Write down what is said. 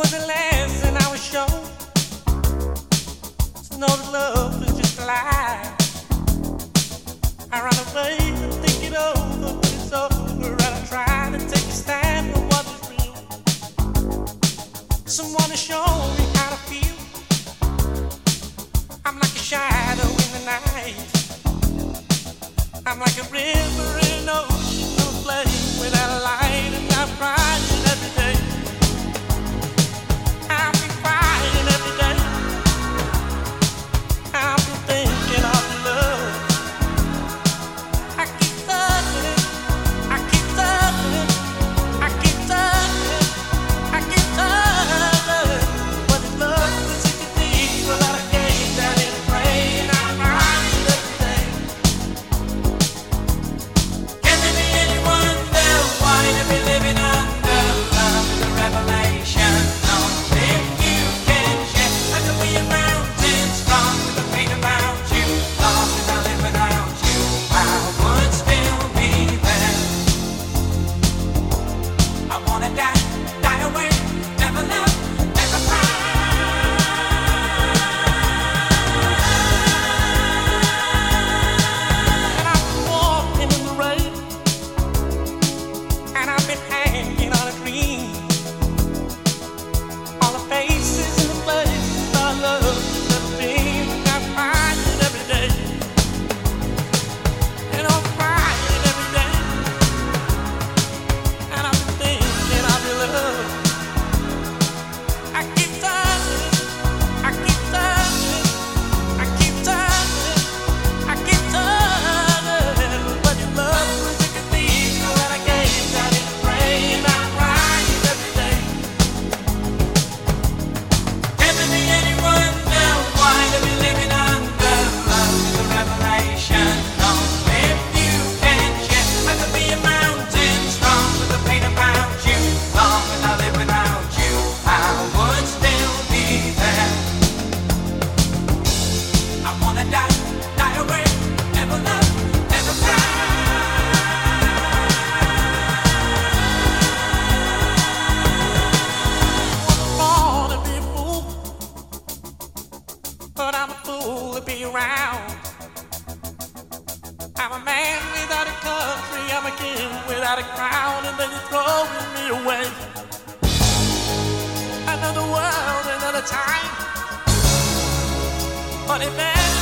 was I was sure. To know that love was just a lie. I ran away and think it over, but it's over. And I try to take a stand for what is real. Someone to show me how to feel. I'm like a shadow in the night. I'm like a river in an ocean, no flame without a light. die, die away. Around and then you're throwing me away. Another world, another time. But if